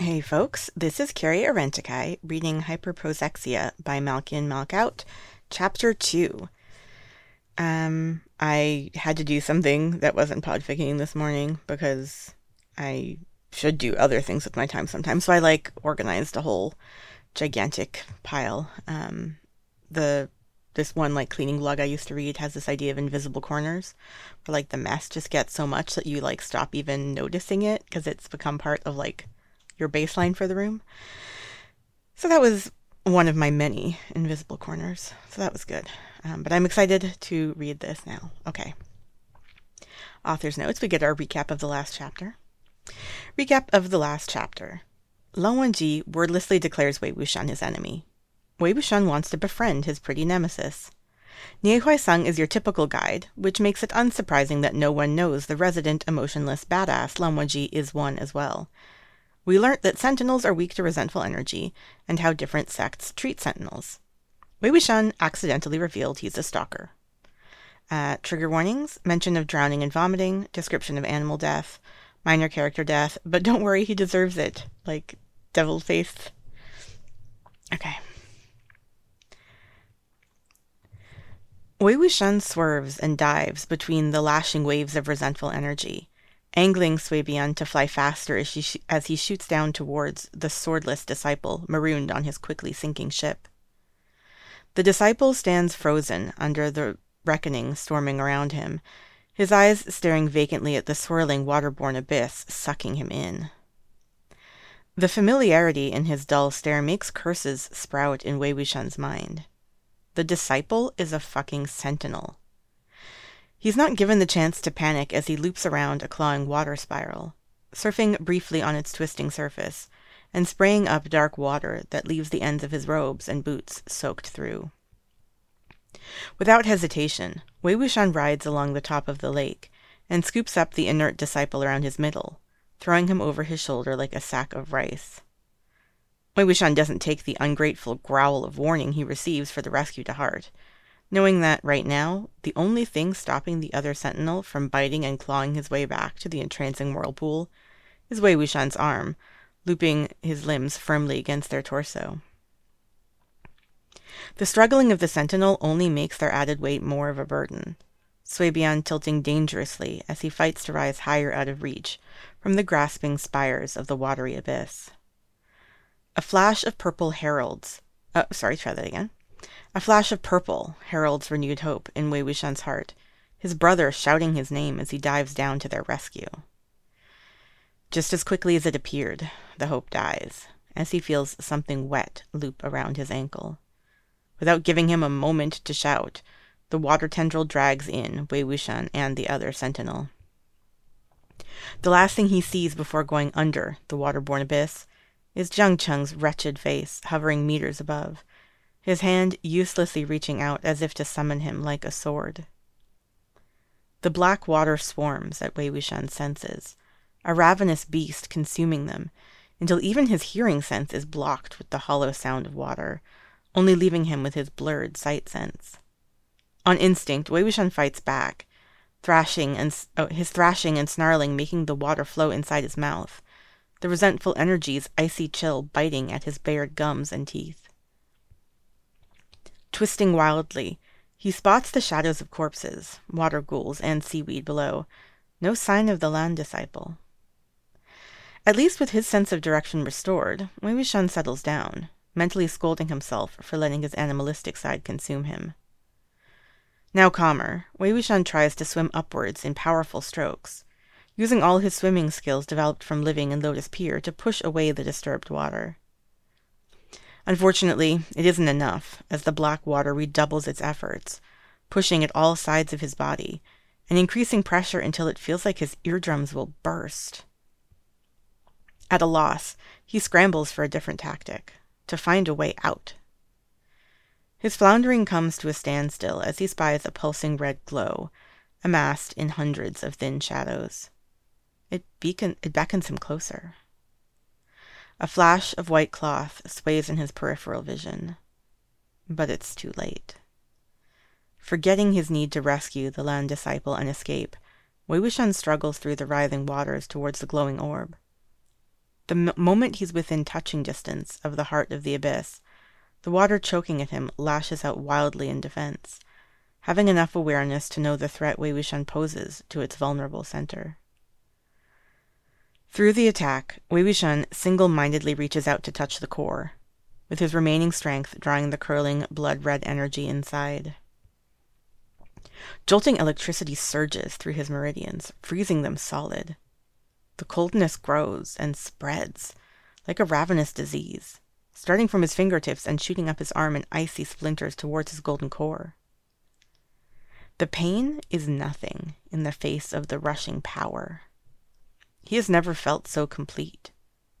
Hey folks, this is Carrie Arentikai reading Hyperprosexia by Malkin Malkout, Chapter 2. Um, I had to do something that wasn't podficking this morning because I should do other things with my time sometimes. So I like organized a whole gigantic pile. Um, the this one like cleaning blog I used to read has this idea of invisible corners where like the mess just gets so much that you like stop even noticing it because it's become part of like your baseline for the room. So that was one of my many invisible corners. So that was good. Um, but I'm excited to read this now. Okay. Author's notes. We get our recap of the last chapter. Recap of the last chapter. Lan Wangji wordlessly declares Wei Wuxian his enemy. Wei Wuxian wants to befriend his pretty nemesis. Nie Huaisang is your typical guide, which makes it unsurprising that no one knows the resident emotionless badass Lan Wangji is one as well. We learnt that sentinels are weak to resentful energy, and how different sects treat sentinels. Wei Wuxian accidentally revealed he's a stalker. Uh, trigger warnings, mention of drowning and vomiting, description of animal death, minor character death, but don't worry, he deserves it. Like, devil face. Okay. Wei Wuxian swerves and dives between the lashing waves of resentful energy angling Sui Bian to fly faster as, sh- as he shoots down towards the swordless disciple marooned on his quickly sinking ship. The disciple stands frozen under the reckoning storming around him, his eyes staring vacantly at the swirling waterborne abyss sucking him in. The familiarity in his dull stare makes curses sprout in Wei Wuxian's mind. The disciple is a fucking sentinel. He's not given the chance to panic as he loops around a clawing water spiral, surfing briefly on its twisting surface, and spraying up dark water that leaves the ends of his robes and boots soaked through. Without hesitation, Wei Wuxian rides along the top of the lake and scoops up the inert disciple around his middle, throwing him over his shoulder like a sack of rice. Wei Wuxian doesn't take the ungrateful growl of warning he receives for the rescue to heart, knowing that right now, the only thing stopping the other sentinel from biting and clawing his way back to the entrancing whirlpool is Wei Wuxian's arm, looping his limbs firmly against their torso. The struggling of the sentinel only makes their added weight more of a burden, Sui Bian tilting dangerously as he fights to rise higher out of reach from the grasping spires of the watery abyss. A flash of purple heralds. Oh, sorry, try that again. A flash of purple heralds renewed hope in Wei Wuxian's heart, his brother shouting his name as he dives down to their rescue. Just as quickly as it appeared, the hope dies, as he feels something wet loop around his ankle. Without giving him a moment to shout, the water tendril drags in Wei Wuxian and the other sentinel. The last thing he sees before going under the waterborne abyss is Jiang Cheng's wretched face hovering meters above, his hand uselessly reaching out as if to summon him like a sword. The black water swarms at Wei Wuxian's senses, a ravenous beast consuming them, until even his hearing sense is blocked with the hollow sound of water, only leaving him with his blurred sight sense. On instinct, Wei Wuxian fights back, thrashing and oh, his thrashing and snarling making the water flow inside his mouth, the resentful energy's icy chill biting at his bared gums and teeth. Twisting wildly, he spots the shadows of corpses, water ghouls, and seaweed below. No sign of the Lan disciple. At least with his sense of direction restored, Wei Wuxian settles down, mentally scolding himself for letting his animalistic side consume him. Now calmer, Wei Wuxian tries to swim upwards in powerful strokes, using all his swimming skills developed from living in Lotus Pier to push away the disturbed water. Unfortunately, it isn't enough, as the black water redoubles its efforts, pushing at all sides of his body, and increasing pressure until it feels like his eardrums will burst. At a loss, he scrambles for a different tactic, to find a way out. His floundering comes to a standstill as he spies a pulsing red glow, amassed in hundreds of thin shadows. It, beacon- it beckons him closer. A flash of white cloth sways in his peripheral vision. But it's too late. Forgetting his need to rescue the Lan disciple and escape, Wei Wuxian struggles through the writhing waters towards the glowing orb. The moment he's within touching distance of the heart of the abyss, the water choking at him lashes out wildly in defense, having enough awareness to know the threat Wei Wuxian poses to its vulnerable center. Through the attack, Wei Wuxian single-mindedly reaches out to touch the core, with his remaining strength drawing the curling blood-red energy inside. Jolting electricity surges through his meridians, freezing them solid. The coldness grows and spreads, like a ravenous disease, starting from his fingertips and shooting up his arm in icy splinters towards his golden core. The pain is nothing in the face of the rushing power. He has never felt so complete,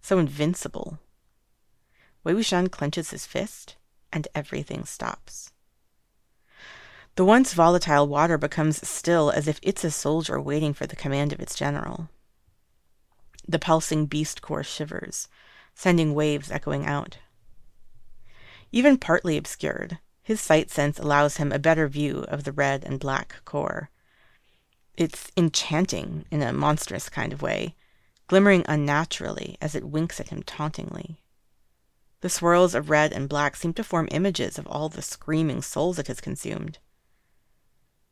so invincible. Wei Wuxian clenches his fist, and everything stops. The once volatile water becomes still as if it's a soldier waiting for the command of its general. The pulsing beast core shivers, sending waves echoing out. Even partly obscured, his sight sense allows him a better view of the red and black core. It's enchanting in a monstrous kind of way, glimmering unnaturally as it winks at him tauntingly. The swirls of red and black seem to form images of all the screaming souls it has consumed.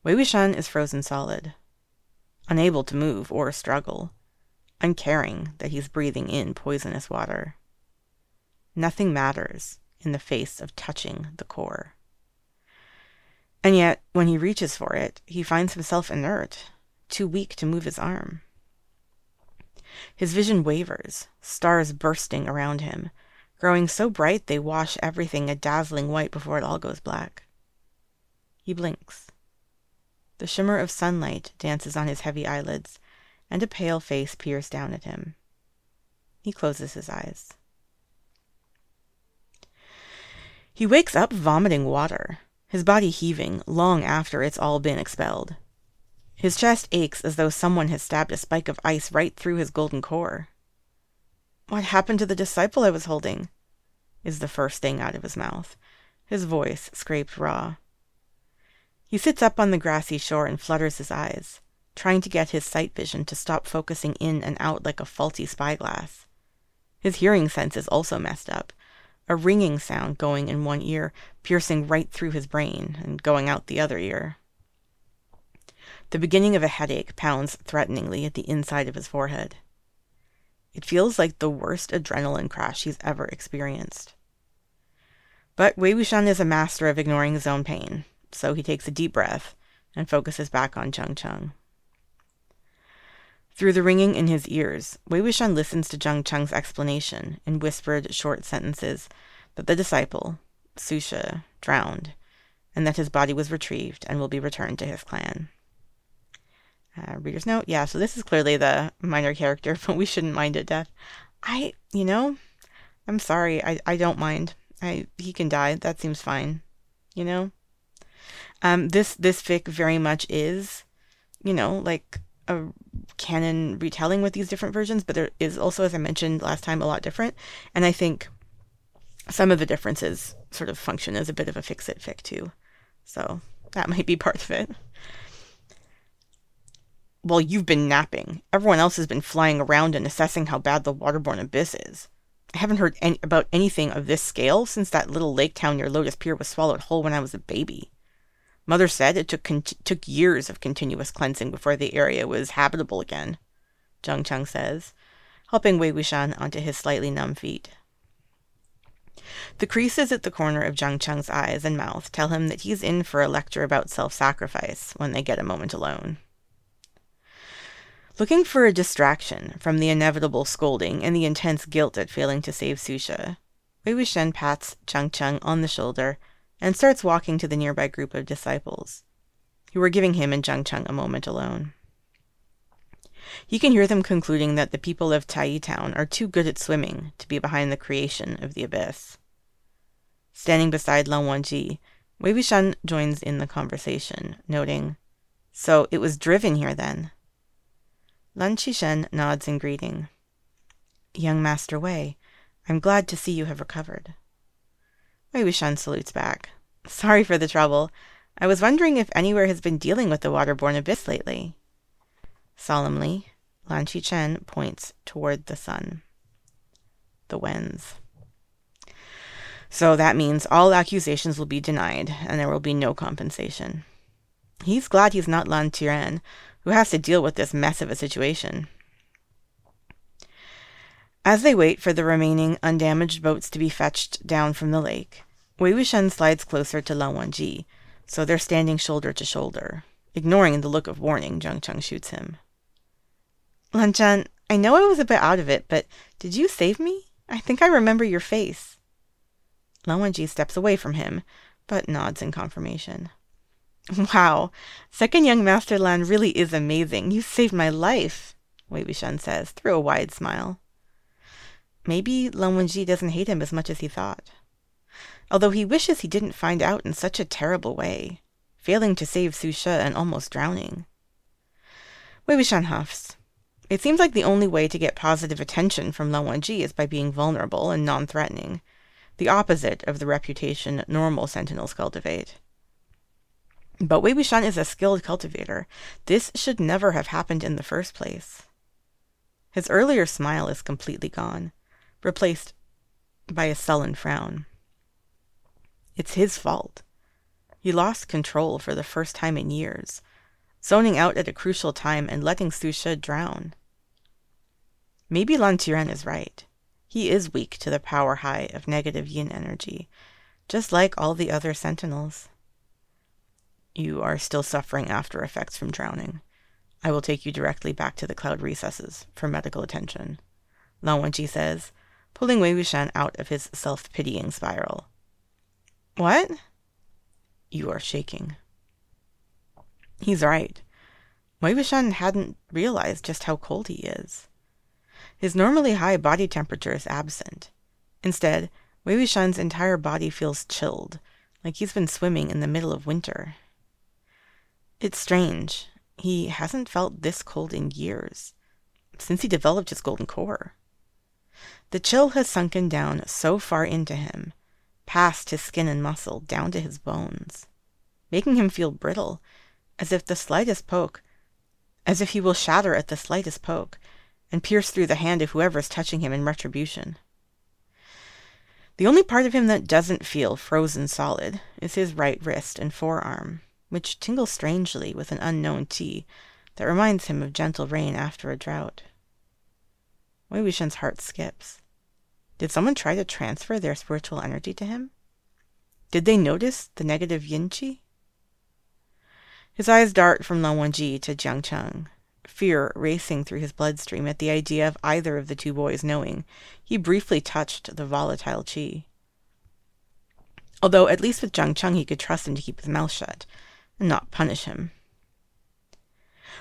Wei Wuxian is frozen solid, unable to move or struggle, uncaring that he's breathing in poisonous water. Nothing matters in the face of touching the core. And yet, when he reaches for it, he finds himself inert, too weak to move his arm. His vision wavers, stars bursting around him, growing so bright they wash everything a dazzling white before it all goes black. He blinks. The shimmer of sunlight dances on his heavy eyelids, and a pale face peers down at him. He closes his eyes. He wakes up vomiting water, his body heaving long after it's all been expelled. His chest aches as though someone has stabbed a spike of ice right through his golden core. What happened to the disciple I was holding? is the first thing out of his mouth, his voice scraped raw. He sits up on the grassy shore and flutters his eyes, trying to get his sight vision to stop focusing in and out like a faulty spyglass. His hearing sense is also messed up, a ringing sound going in one ear, piercing right through his brain, and going out the other ear. The beginning of a headache pounds threateningly at the inside of his forehead. It feels like the worst adrenaline crash he's ever experienced. But Wei Wuxian is a master of ignoring his own pain, so he takes a deep breath and focuses back on Jiang Cheng. Through the ringing in his ears, Wei Wuxian listens to Jiang Cheng's explanation in whispered short sentences that the disciple, Su She, drowned, and that his body was retrieved and will be returned to his clan. Uh, reader's note, yeah, so this is clearly the minor character, but we shouldn't mind it death. I, you know, I'm sorry, I, I don't mind. I he can die. That seems fine. You know? Um, this this fic very much is, you know, like a canon retelling with these different versions, but there is also, as I mentioned last time, a lot different. And I think some of the differences sort of function as a bit of a fix it fic too. So that might be part of it. Well, you've been napping. Everyone else has been flying around and assessing how bad the waterborne abyss is. I haven't heard any, about anything of this scale since that little lake town near Lotus Pier was swallowed whole when I was a baby. Mother said it took con- took years of continuous cleansing before the area was habitable again. Jiang Cheng says, helping Wei Wuxian onto his slightly numb feet. The creases at the corner of Jiang Cheng's eyes and mouth tell him that he's in for a lecture about self-sacrifice when they get a moment alone. Looking for a distraction from the inevitable scolding and the intense guilt at failing to save Su She, Wei Wuxian pats Jiang Cheng on the shoulder and starts walking to the nearby group of disciples, who are giving him and Jiang Cheng a moment alone. He can hear them concluding that the people of Tai Town are too good at swimming to be behind the creation of the abyss. Standing beside Lan Wangji, Wei Wuxian joins in the conversation, noting, So it was driven here then? Lan Xichen nods in greeting. Young Master Wei, I'm glad to see you have recovered. Wei Wuxian salutes back. Sorry for the trouble. I was wondering if anywhere has been dealing with the waterborne abyss lately. Solemnly, Lan Xichen points toward the sun. the Wens. So that means all accusations will be denied and there will be no compensation. He's glad he's not Lan Qiren, who has to deal with this mess of a situation. As they wait for the remaining undamaged boats to be fetched down from the lake, Wei Wuxian slides closer to Lan Wangji, so they're standing shoulder to shoulder. Ignoring the look of warning Jiang Cheng shoots him. Lan Zhan, I know I was a bit out of it, but did you save me? I think I remember your face. Lan Wangji steps away from him, but nods in confirmation. Wow, second young Master Lan really is amazing. You saved my life, Wei Wuxian says, through a wide smile. Maybe Lan Wangji doesn't hate him as much as he thought. Although he wishes he didn't find out in such a terrible way, failing to save Su She and almost drowning. Wei Wuxian huffs. It seems like the only way to get positive attention from Lan Wangji is by being vulnerable and non-threatening, the opposite of the reputation normal sentinels cultivate. But Wei Wuxian is a skilled cultivator. This should never have happened in the first place. His earlier smile is completely gone, replaced by a sullen frown. It's his fault. He lost control for the first time in years, zoning out at a crucial time and letting Su She drown. Maybe Lan Qiren is right. He is weak to the power high of negative yin energy, just like all the other sentinels. You are still suffering after effects from drowning. I will take you directly back to the cloud recesses for medical attention. Lan Wangji says, pulling Wei Wuxian out of his self-pitying spiral. What? You are shaking. He's right. Wei Wuxian hadn't realized just how cold he is. His normally high body temperature is absent. Instead, Wei Wuxian's entire body feels chilled, like he's been swimming in the middle of winter. It's strange. He hasn't felt this cold in years, since he developed his golden core. The chill has sunken down so far into him, past his skin and muscle, down to his bones, making him feel brittle, as if the slightest poke, as if he will shatter at the slightest poke, and pierce through the hand of whoever is touching him in retribution. The only part of him that doesn't feel frozen solid is his right wrist and forearm which tingle strangely with an unknown tea that reminds him of gentle rain after a drought. Wei Wuxian's heart skips. Did someone try to transfer their spiritual energy to him? Did they notice the negative yin qi? His eyes dart from Lan Wangji to Jiang Cheng, fear racing through his bloodstream at the idea of either of the two boys knowing he briefly touched the volatile qi. Although at least with Jiang Cheng he could trust him to keep his mouth shut, and not punish him.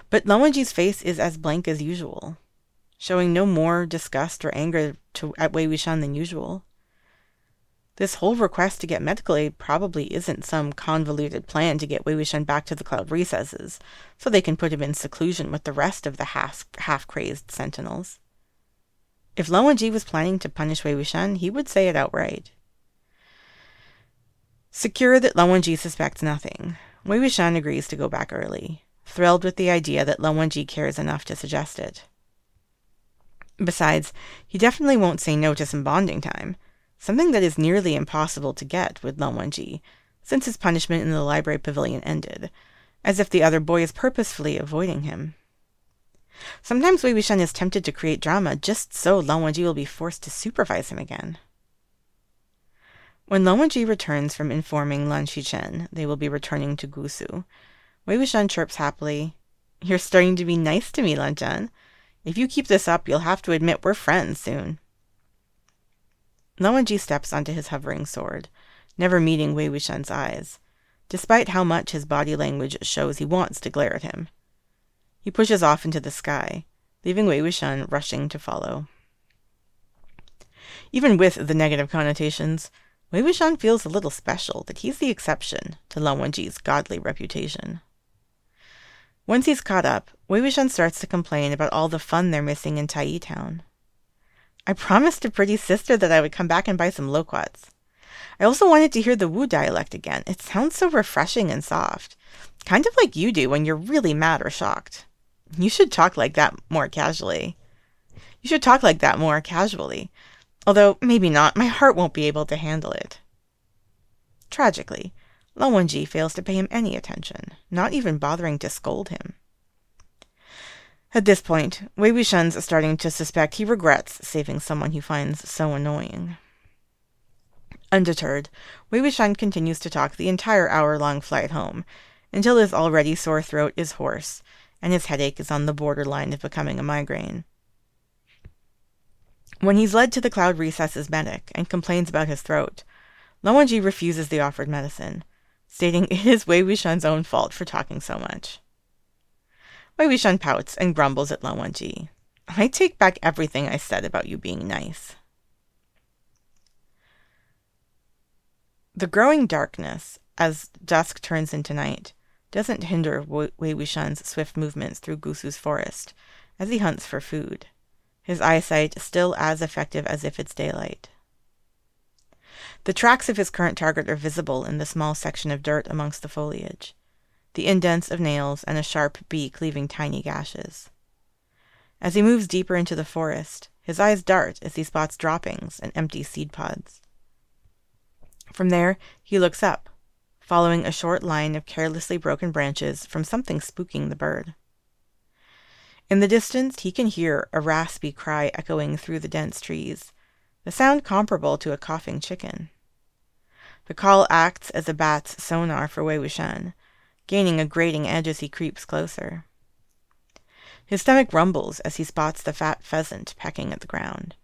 But Lan Wangji's face is as blank as usual, showing no more disgust or anger to, at Wei Wuxian than usual. This whole request to get medical aid probably isn't some convoluted plan to get Wei Wuxian back to the cloud recesses, so they can put him in seclusion with the rest of the half, half-crazed sentinels. If Lan Wangji was planning to punish Wei Wuxian, he would say it outright. Secure that Lan Wangji suspects nothing, Wei Wuxian agrees to go back early, thrilled with the idea that Lan Wangji cares enough to suggest it. Besides, he definitely won't say no to some bonding time, something that is nearly impossible to get with Lan Wangji, since his punishment in the library pavilion ended, as if the other boy is purposefully avoiding him. Sometimes Wei Wuxian is tempted to create drama just so Lan Wangji will be forced to supervise him again. When Lan Wangji returns from informing Lan Xichen they will be returning to Gusu, Wei Wuxian chirps happily, You're starting to be nice to me, Lan Zhan. If you keep this up, you'll have to admit we're friends soon. Lan Wangji steps onto his hovering sword, never meeting Wei Wuxian's eyes, despite how much his body language shows he wants to glare at him. He pushes off into the sky, leaving Wei Wuxian rushing to follow. Even with the negative connotations, Wei Wuxian feels a little special that he's the exception to Lan Wangji's godly reputation. Once he's caught up, Wei Wuxian starts to complain about all the fun they're missing in Tai Town. I promised a pretty sister that I would come back and buy some loquats. I also wanted to hear the Wu dialect again. It sounds so refreshing and soft, kind of like you do when you're really mad or shocked. You should talk like that more casually. You should talk like that more casually. Although, maybe not, my heart won't be able to handle it. Tragically, Lan Wangji fails to pay him any attention, not even bothering to scold him. At this point, Wei Wuxian's starting to suspect he regrets saving someone he finds so annoying. Undeterred, Wei Wuxian continues to talk the entire hour-long flight home, until his already sore throat is hoarse, and his headache is on the borderline of becoming a migraine. When he's led to the cloud recess's medic and complains about his throat, Lan Wangji refuses the offered medicine, stating it is Wei Wuxian's own fault for talking so much. Wei Wuxian pouts and grumbles at Lan Wangji. I take back everything I said about you being nice. The growing darkness, as dusk turns into night, doesn't hinder Wei Wuxian's swift movements through Gusu's forest as he hunts for food, his eyesight still as effective as if it's daylight. The tracks of his current target are visible in the small section of dirt amongst the foliage the indents of nails, and a sharp beak leaving tiny gashes. As he moves deeper into the forest, his eyes dart as he spots droppings and empty seed pods. From there, he looks up, following a short line of carelessly broken branches from something spooking the bird. In the distance, he can hear a raspy cry echoing through the dense trees, the sound comparable to a coughing chicken. The call acts as a bat's sonar for Wei Wuxian, gaining a grating edge as he creeps closer. His stomach rumbles as he spots the fat pheasant pecking at the ground,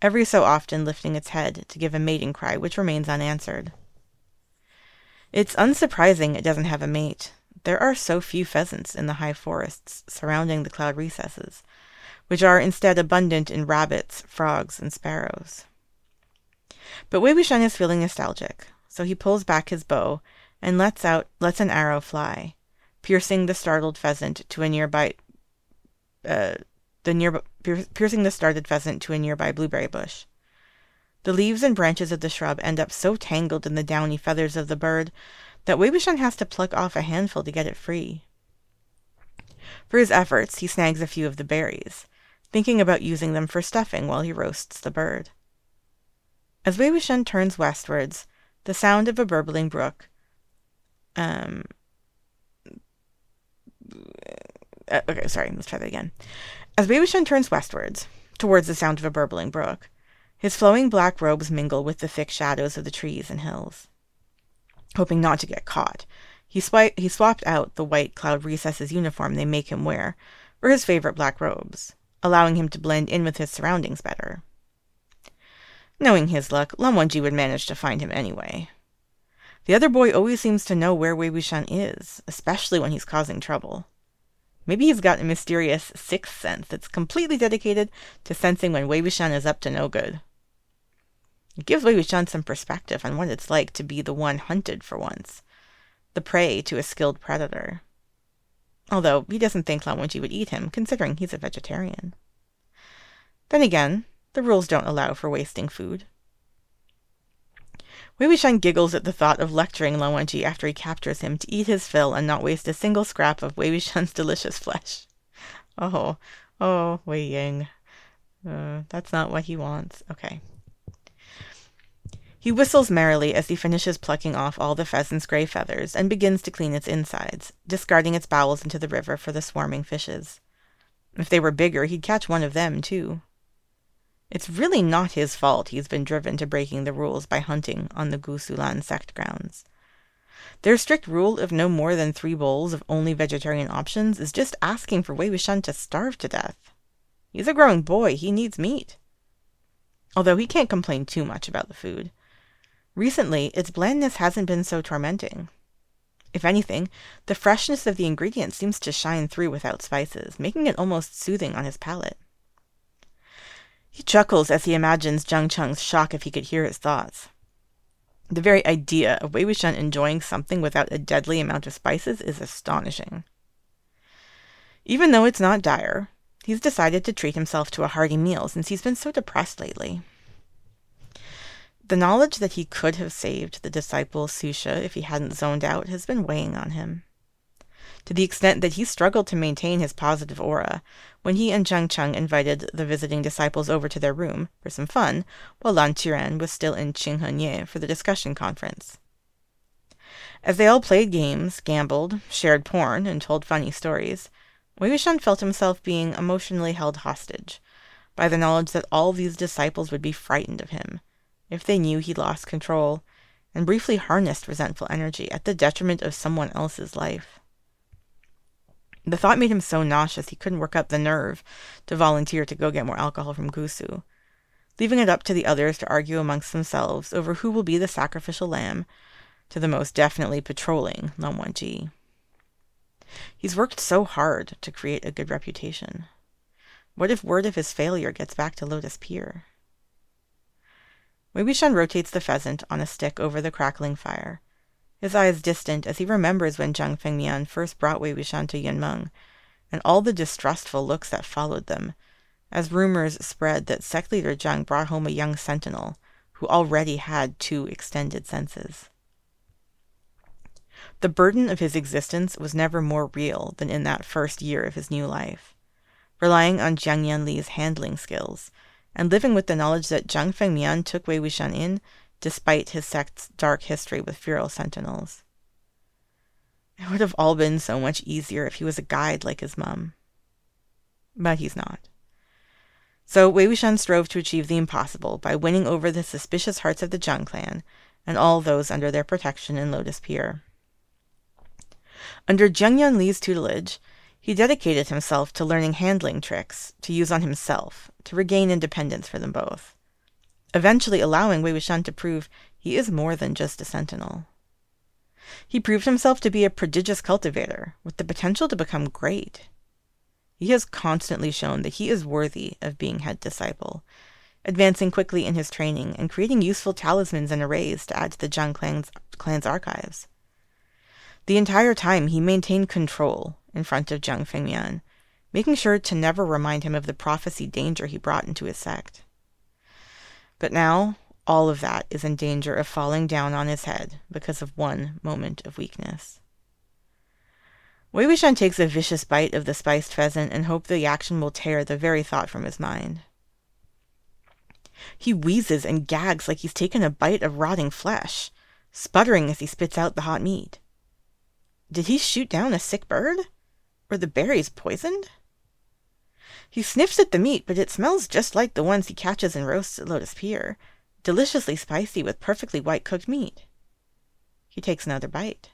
every so often lifting its head to give a mating cry which remains unanswered. It's unsurprising it doesn't have a mate. There are so few pheasants in the high forests surrounding the cloud recesses, which are instead abundant in rabbits, frogs, and sparrows. But Wei Wuxian is feeling nostalgic, so he pulls back his bow and lets out lets an arrow fly, piercing the startled pheasant to a nearby uh, the nearby piercing the startled pheasant to a nearby blueberry bush. The leaves and branches of the shrub end up so tangled in the downy feathers of the bird that Wei Wuxian has to pluck off a handful to get it free. For his efforts, he snags a few of the berries, thinking about using them for stuffing while he roasts the bird. As Wei Wuxian turns westwards, the sound of a burbling brook um, uh, okay, sorry, let's try that again. As Wei Wuxian turns westwards, towards the sound of a burbling brook, his flowing black robes mingle with the thick shadows of the trees and hills. Hoping not to get caught, he, swi- he swapped out the white cloud recesses uniform they make him wear for his favorite black robes, allowing him to blend in with his surroundings better. Knowing his luck, Lan would manage to find him anyway. The other boy always seems to know where Wei Wuxian is, especially when he's causing trouble. Maybe he's got a mysterious sixth sense that's completely dedicated to sensing when Wei Wuxian is up to no good. It gives Wei Wuxian some perspective on what it's like to be the one hunted for once, the prey to a skilled predator. Although he doesn't think Lan Wangji would eat him, considering he's a vegetarian. Then again, the rules don't allow for wasting food. Wei Wuxian giggles at the thought of lecturing Lan Wangji after he captures him to eat his fill and not waste a single scrap of Wei Wuxian's delicious flesh. Oh, oh, Wei Ying. Uh, that's not what he wants. Okay. He whistles merrily as he finishes plucking off all the pheasant's gray feathers and begins to clean its insides, discarding its bowels into the river for the swarming fishes. If they were bigger, he'd catch one of them, too. It's really not his fault he's been driven to breaking the rules by hunting on the Gusu Lan sect grounds. Their strict rule of no more than three bowls of only vegetarian options is just asking for Wei Wuxian to starve to death. He's a growing boy, he needs meat. Although he can't complain too much about the food. Recently, its blandness hasn't been so tormenting. If anything, the freshness of the ingredients seems to shine through without spices, making it almost soothing on his palate. He chuckles as he imagines Jiang Cheng's shock if he could hear his thoughts. The very idea of Wei Wuxian enjoying something without a deadly amount of spices is astonishing. Even though it's not dire, he's decided to treat himself to a hearty meal since he's been so depressed lately. The knowledge that he could have saved the disciple Su She if he hadn't zoned out has been weighing on him. To the extent that he struggled to maintain his positive aura when he and Jiang Cheng invited the visiting disciples over to their room for some fun, while Lan Qiren was still in Qinghe Nie for the discussion conference. As they all played games, gambled, shared porn, and told funny stories, Wei Wuxian felt himself being emotionally held hostage by the knowledge that all these disciples would be frightened of him if they knew he lost control and briefly harnessed resentful energy at the detriment of someone else's life. The thought made him so nauseous he couldn't work up the nerve to volunteer to go get more alcohol from Gusu, leaving it up to the others to argue amongst themselves over who will be the sacrificial lamb to the most definitely patrolling Lan Wangji. He's worked so hard to create a good reputation. What if word of his failure gets back to Lotus Pier? Wei Wuxian rotates the pheasant on a stick over the crackling fire, his eyes distant as he remembers when Jiang Fengmian first brought Wei Wuxian to Yunmeng, and all the distrustful looks that followed them, as rumors spread that sect leader Jiang brought home a young sentinel who already had two extended senses. The burden of his existence was never more real than in that first year of his new life, relying on Jiang Yanli's handling skills, and living with the knowledge that Jiang Fengmian took Wei Wuxian in despite his sect's dark history with feral sentinels. It would have all been so much easier if he was a guide like his mum. But he's not. So Wei Wuxian strove to achieve the impossible by winning over the suspicious hearts of the Jiang clan and all those under their protection in Lotus Pier. Under Jiang Yanli's tutelage, he dedicated himself to learning handling tricks to use on himself to regain independence for them both eventually allowing Wei Wuxian to prove he is more than just a sentinel. He proved himself to be a prodigious cultivator with the potential to become great. He has constantly shown that he is worthy of being head disciple, advancing quickly in his training and creating useful talismans and arrays to add to the Jiang clan's, clan's archives. The entire time he maintained control in front of Jiang Fengmian, making sure to never remind him of the prophesied danger he brought into his sect. But now, all of that is in danger of falling down on his head because of one moment of weakness. Wei Wuxian takes a vicious bite of the spiced pheasant and hopes the action will tear the very thought from his mind. He wheezes and gags like he's taken a bite of rotting flesh, sputtering as he spits out the hot meat. Did he shoot down a sick bird? Were the berries poisoned? He sniffs at the meat, but it smells just like the ones he catches and roasts at Lotus Pier, deliciously spicy with perfectly white cooked meat. He takes another bite.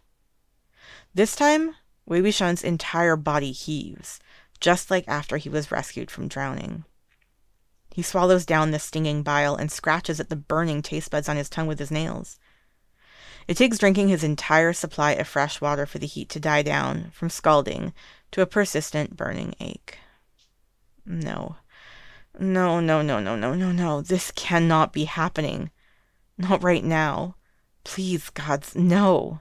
This time, Wei Wuxian's entire body heaves, just like after he was rescued from drowning. He swallows down the stinging bile and scratches at the burning taste buds on his tongue with his nails. It takes drinking his entire supply of fresh water for the heat to die down, from scalding to a persistent burning ache. No. No, no, no, no, no, no, no. This cannot be happening. Not right now. Please, gods, no.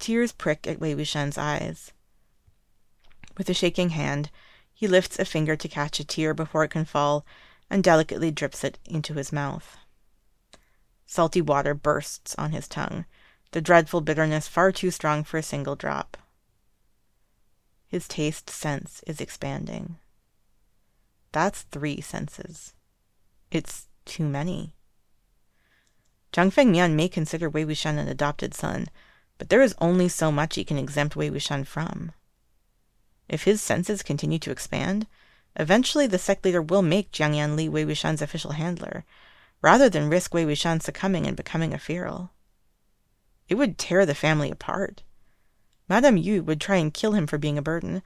Tears prick at Wei Wuxian's eyes. With a shaking hand, he lifts a finger to catch a tear before it can fall and delicately drips it into his mouth. Salty water bursts on his tongue, the dreadful bitterness far too strong for a single drop. His taste sense is expanding. That's three senses. It's too many. Jiang Fengmian may consider Wei Wuxian an adopted son, but there is only so much he can exempt Wei Wuxian from. If his senses continue to expand, eventually the sect leader will make Jiang Yanli Wei Wuxian's official handler, rather than risk Wei Wuxian succumbing and becoming a feral. It would tear the family apart. Madame Yu would try and kill him for being a burden,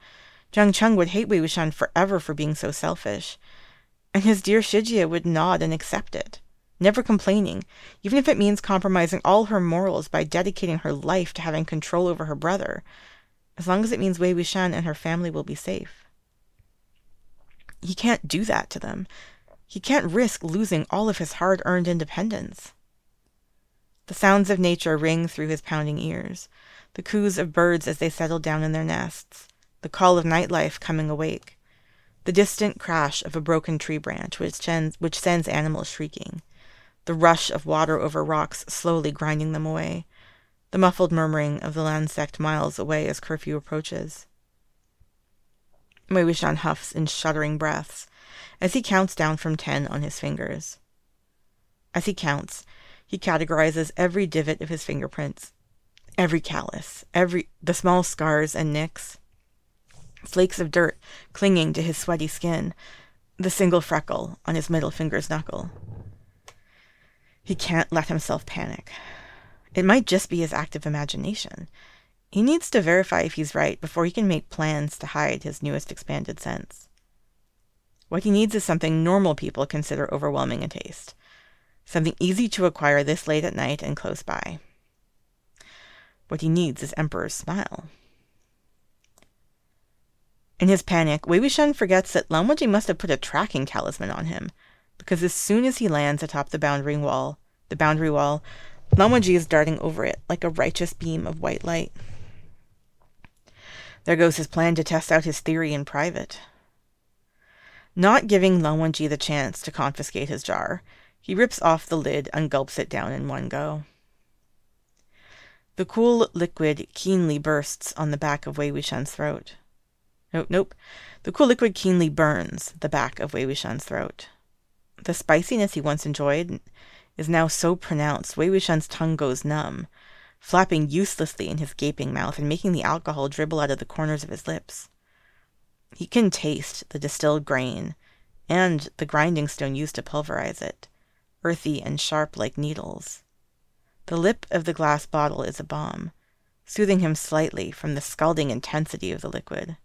Jiang Cheng would hate Wei Wuxian forever for being so selfish, and his dear Shijie would nod and accept it, never complaining, even if it means compromising all her morals by dedicating her life to having control over her brother, as long as it means Wei Wuxian and her family will be safe. He can't do that to them. He can't risk losing all of his hard earned independence. The sounds of nature ring through his pounding ears, the coos of birds as they settle down in their nests, the call of nightlife coming awake, the distant crash of a broken tree branch which sends, which sends animals shrieking, the rush of water over rocks slowly grinding them away, the muffled murmuring of the Lan sect miles away as curfew approaches. Wuxian huffs in shuddering breaths as he counts down from ten on his fingers. As he counts, he categorizes every divot of his fingerprints, every callus, every the small scars and nicks, flakes of dirt clinging to his sweaty skin, the single freckle on his middle finger's knuckle. He can't let himself panic. It might just be his active imagination. He needs to verify if he's right before he can make plans to hide his newest expanded sense. What he needs is something normal people consider overwhelming in taste, something easy to acquire this late at night and close by. What he needs is Emperor's smile. In his panic, Wei Wuxian forgets that Lan must have put a tracking talisman on him, because as soon as he lands atop the boundary wall, the boundary wall, Lan is darting over it like a righteous beam of white light. There goes his plan to test out his theory in private. Not giving Lan Wangji the chance to confiscate his jar, he rips off the lid and gulps it down in one go. The cool liquid keenly bursts on the back of Wei Wuxian's throat. Nope, nope. The cool liquid keenly burns the back of Wei Wuxian's throat. The spiciness he once enjoyed is now so pronounced, Wei Wuxian's tongue goes numb, flapping uselessly in his gaping mouth and making the alcohol dribble out of the corners of his lips. He can taste the distilled grain and the grinding stone used to pulverize it, earthy and sharp like needles. The lip of the glass bottle is a balm, soothing him slightly from the scalding intensity of the liquid.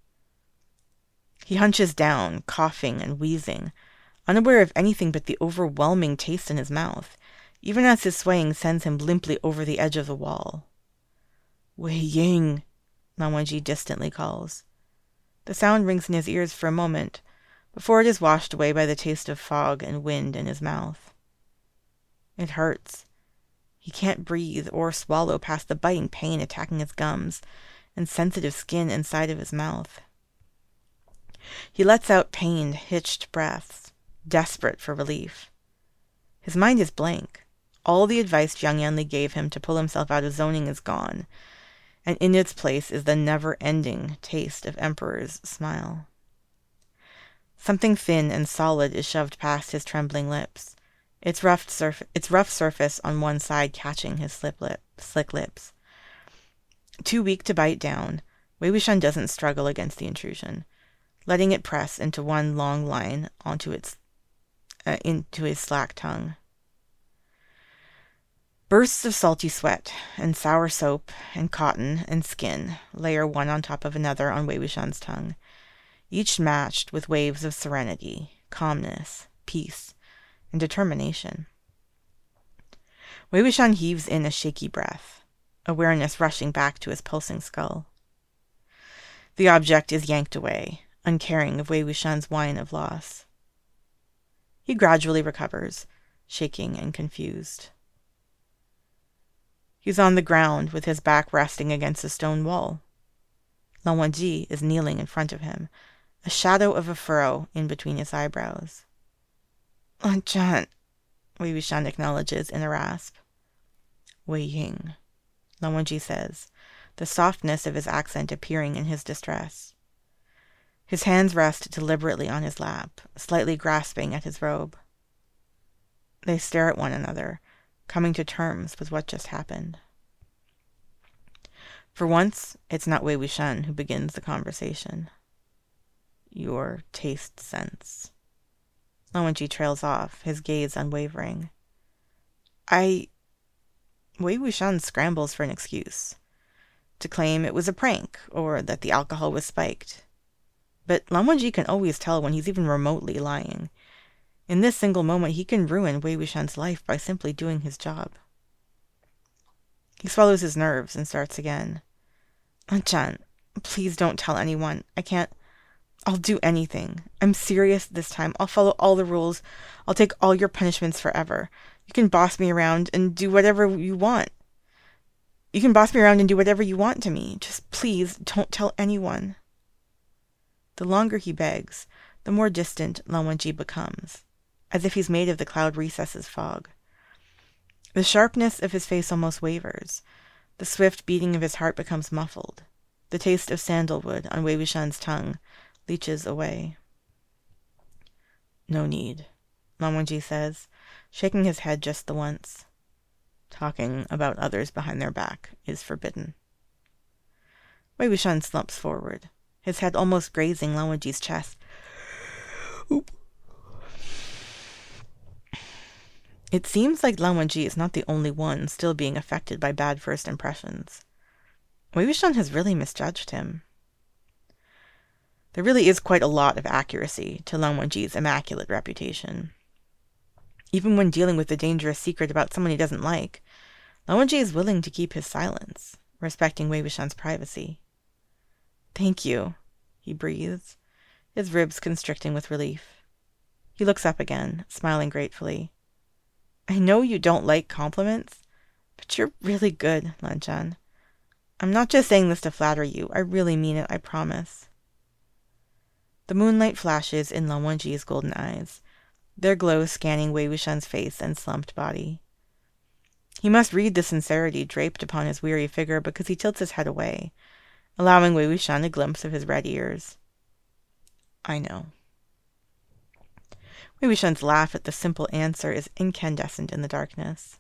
He hunches down, coughing and wheezing, unaware of anything but the overwhelming taste in his mouth, even as his swaying sends him limply over the edge of the wall. Wei Ying, Lan Wangji distantly calls. The sound rings in his ears for a moment, before it is washed away by the taste of fog and wind in his mouth. It hurts. He can't breathe or swallow past the biting pain attacking his gums and sensitive skin inside of his mouth. He lets out pained, hitched breaths, desperate for relief. His mind is blank. All the advice Jiang Yanli gave him to pull himself out of zoning is gone, and in its place is the never-ending taste of Emperor's smile. Something thin and solid is shoved past his trembling lips, its rough, surf- its rough surface on one side catching his slip lip- slick lips. Too weak to bite down, Wei Wuxian doesn't struggle against the intrusion letting it press into one long line onto its uh, into his slack tongue. Bursts of salty sweat and sour soap and cotton and skin layer one on top of another on Wei Wuxian's tongue, each matched with waves of serenity, calmness, peace, and determination. Wei Wuxian heaves in a shaky breath, awareness rushing back to his pulsing skull. The object is yanked away, uncaring of Wei Wuxian's whine of loss. He gradually recovers, shaking and confused. He's on the ground with his back resting against a stone wall. Lan Wangji is kneeling in front of him, a shadow of a furrow in between his eyebrows. Lan Zhan, Wei Wuxian acknowledges in a rasp. Wei Ying, Lan Wangji says, the softness of his accent appearing in his distress. His hands rest deliberately on his lap, slightly grasping at his robe. They stare at one another, coming to terms with what just happened. For once, it's not Wei Wuxian who begins the conversation. Your taste sense. Lan Wangji trails off, his gaze unwavering. I. Wei Wuxian scrambles for an excuse. To claim it was a prank, or that the alcohol was spiked. But Wangji can always tell when he's even remotely lying. In this single moment, he can ruin Wei Wuxian's life by simply doing his job. He swallows his nerves and starts again. Chan, please don't tell anyone. I can't. I'll do anything. I'm serious this time. I'll follow all the rules. I'll take all your punishments forever. You can boss me around and do whatever you want. You can boss me around and do whatever you want to me. Just please don't tell anyone. The longer he begs, the more distant Lan becomes, as if he's made of the cloud recesses fog. The sharpness of his face almost wavers. The swift beating of his heart becomes muffled. The taste of sandalwood on Wei tongue leeches away. No need, Lan says, shaking his head just the once. Talking about others behind their back is forbidden. Wei slumps forward, his head almost grazing Lan chest. Oop. It seems like Lan is not the only one still being affected by bad first impressions. Wei Wuxian has really misjudged him. There really is quite a lot of accuracy to Wangji's immaculate reputation. Even when dealing with a dangerous secret about someone he doesn't like, Wangji is willing to keep his silence, respecting Wei Wuxian's privacy. Thank you, he breathes, his ribs constricting with relief. He looks up again, smiling gratefully. I know you don't like compliments, but you're really good, Lan I'm not just saying this to flatter you. I really mean it, I promise. The moonlight flashes in Lan Wangji's golden eyes, their glow scanning Wei Wuxian's face and slumped body. He must read the sincerity draped upon his weary figure because he tilts his head away, allowing Wei Wuxian a glimpse of his red ears. I know. Wei Wuxian's laugh at the simple answer is incandescent in the darkness.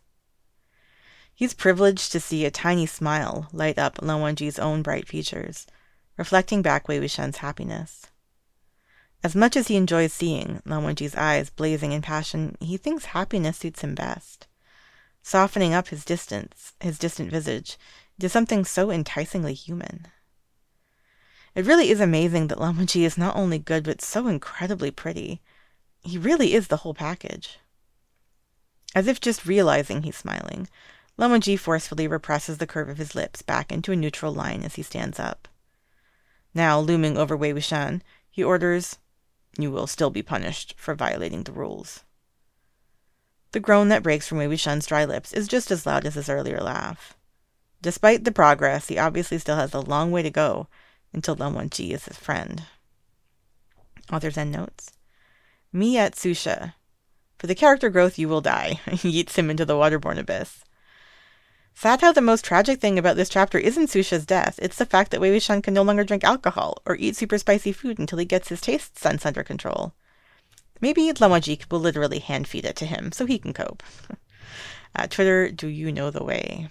He's privileged to see a tiny smile light up Lan Wangji's own bright features, reflecting back Wei Wuxian's happiness. As much as he enjoys seeing Lan Wangji's eyes blazing in passion, he thinks happiness suits him best, softening up his distance, his distant visage, to something so enticingly human. It really is amazing that Lan is not only good but so incredibly pretty, he really is the whole package. As if just realizing he's smiling, Wangji forcefully represses the curve of his lips back into a neutral line as he stands up. Now, looming over Wei Wuxian, he orders, You will still be punished for violating the rules. The groan that breaks from Wei Wuxian's dry lips is just as loud as his earlier laugh. Despite the progress, he obviously still has a long way to go until Wangji is his friend. Author's end notes. Me at Su She. For the character growth, you will die. Yeets him into the waterborne abyss. Sad how the most tragic thing about this chapter isn't Su She's death, it's the fact that Wei Wuxian can no longer drink alcohol or eat super spicy food until he gets his taste sense under control. Maybe Wangji will literally hand feed it to him so he can cope. uh, Twitter, do you know the way?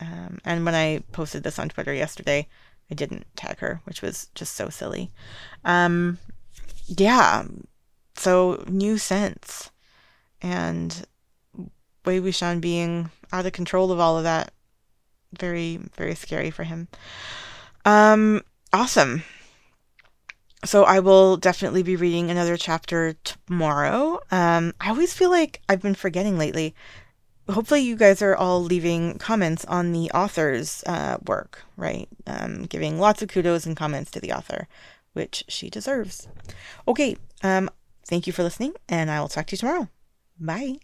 Um, and when I posted this on Twitter yesterday, I didn't tag her, which was just so silly. Um, yeah, so new sense. And Wei Wuxian being out of control of all of that. Very, very scary for him. Um, awesome. So I will definitely be reading another chapter tomorrow. Um, I always feel like I've been forgetting lately. Hopefully, you guys are all leaving comments on the author's uh, work, right? Um, giving lots of kudos and comments to the author, which she deserves. Okay, um, thank you for listening, and I will talk to you tomorrow. Bye.